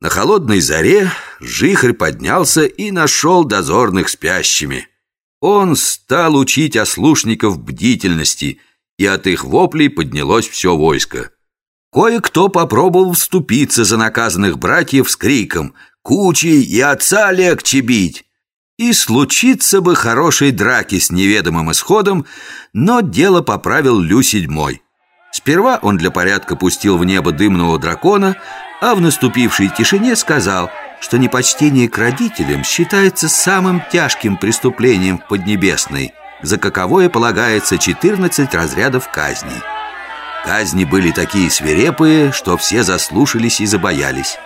На холодной заре Жихарь поднялся и нашел дозорных спящими. Он стал учить ослушников бдительности, и от их воплей поднялось все войско. Кое-кто попробовал вступиться за наказанных братьев с криком «Кучей и отца легче бить!» И случиться бы хорошей драки с неведомым исходом, но дело поправил Лю седьмой. Сперва он для порядка пустил в небо дымного дракона, а в наступившей тишине сказал, что непочтение к родителям считается самым тяжким преступлением в Поднебесной, за каковое полагается 14 разрядов казней. Казни были такие свирепые, что все заслушались и забоялись.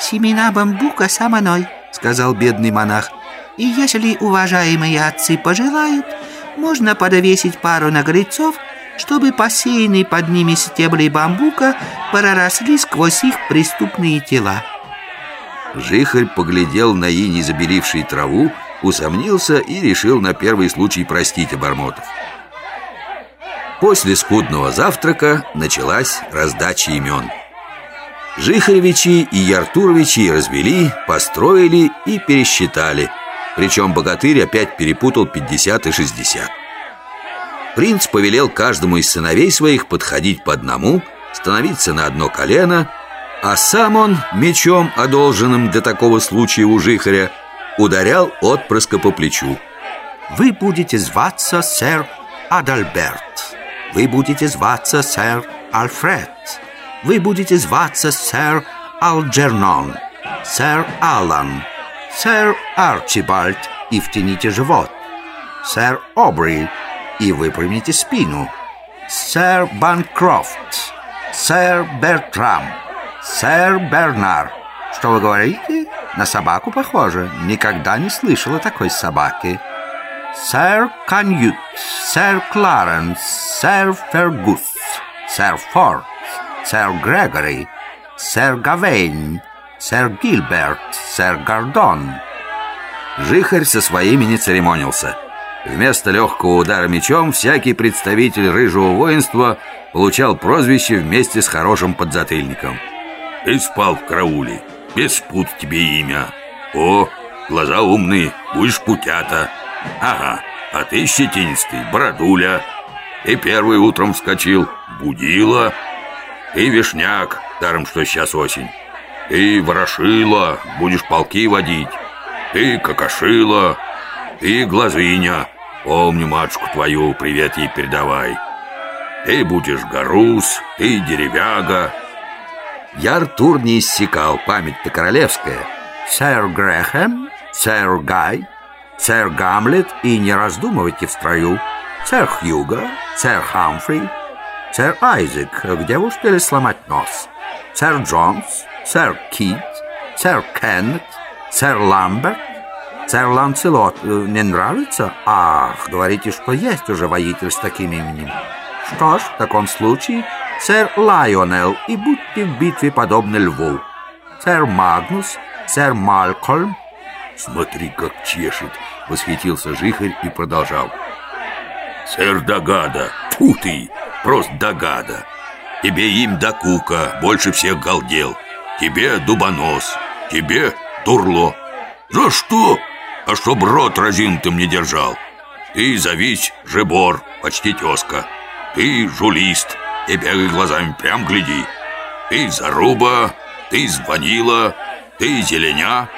«Семена бамбука со мной», — сказал бедный монах. «И если уважаемые отцы пожелают, можно подвесить пару нагрецов чтобы посеянные под ними стебли бамбука проросли сквозь их преступные тела. Жихарь поглядел на ини забеливший траву, усомнился и решил на первый случай простить обормотов. После скудного завтрака началась раздача имен. Жихаревичи и Яртуровичи развели, построили и пересчитали. Причем богатырь опять перепутал 50 и 60. Принц повелел каждому из сыновей своих подходить по одному, становиться на одно колено, а сам он мечом, одолженным для такого случая у жихаря, ударял отпрыска по плечу. «Вы будете зваться сэр Адальберт. Вы будете зваться сэр Альфред. Вы будете зваться сэр Алджернон, сэр Аллан, сэр Арчибальд и втяните живот, сэр Обри и выпрямите спину. Сэр Банкрофт, сэр Бертрам, сэр Бернар. Что вы говорите? На собаку похоже. Никогда не слышала такой собаки. Сэр Каньют, сэр Кларенс, сэр Фергус, сэр Форд, сэр Грегори, сэр Гавейн, сэр Гилберт, сэр Гордон. Жихарь со своими не церемонился. Вместо легкого удара мечом всякий представитель рыжего воинства получал прозвище вместе с хорошим подзатыльником. Ты спал в карауле, без пут тебе имя. О, глаза умные, будешь путята. Ага, а ты щетинистый, бородуля. Ты первый утром вскочил, будила. Ты вишняк, даром что сейчас осень. Ты ворошила, будешь полки водить. Ты какашила, ты глазыня. Помни матушку твою, привет ей передавай. Ты будешь горус, ты деревяга. Я Артур не иссякал, память-то королевская. Сэр Грэхэм, сэр Гай, сэр Гамлет и не раздумывайте в строю. Сэр Хьюго, сэр Хамфри, сэр Айзек, где вы успели сломать нос? Сэр Джонс, сэр Кит, сэр Кеннет, сэр Ламберт, Сэр Ланцелот э, не нравится? Ах, говорите, что есть уже воитель с таким именем. Что ж, в таком случае, сэр Лайонел, и будьте в битве подобны льву. Сэр Магнус, сэр Малкольм. Смотри, как чешет, восхитился Жихарь и продолжал. Сэр Дагада, фу ты, просто Дагада. Тебе им до кука, больше всех галдел. Тебе дубонос, тебе дурло. За что? А чтоб рот разинутым не держал. Ты завись, жебор, почти тезка. Ты жулист, и бегай глазами, прям гляди. Ты заруба, ты звонила, ты зеленя.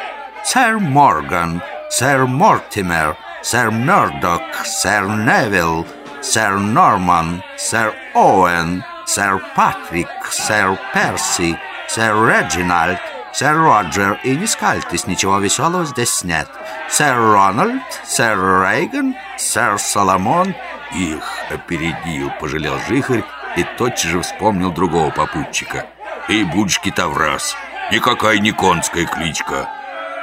Сэр Морган, сэр Мортимер, сэр Мёрдок, сэр Невилл, сэр Норман, сэр Оуэн, сэр Патрик, сэр Перси, сэр Реджинальд, Сэр Роджер, и не скальтесь, ничего веселого здесь нет. Сэр Рональд, сэр Рейган, сэр Соломон. Их опередил, пожалел Жихарь и тотчас же вспомнил другого попутчика. Ты будешь китовраз, никакая не конская кличка.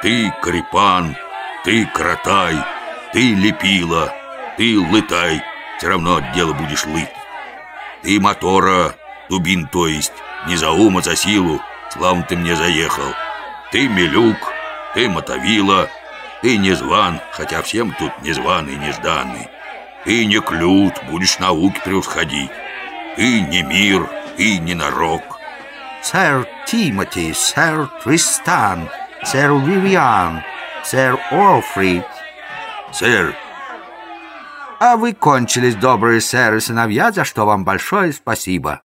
Ты Карипан, ты Кротай, ты Лепила, ты Лытай, все равно от дела будешь лыть. Ты Мотора, Дубин то есть, не за ум, а за силу, Славно ты мне заехал. Ты Милюк, ты Мотовила, ты незван, хотя всем тут незваный и нежданный. Ты не клют, будешь науки превосходить. Ты не мир, ты не нарок. сэр Тимоти, сэр Тристан, сэр Вивиан, сэр Орфри. Сэр, А вы кончились, добрые сэры сыновья, за что вам большое спасибо.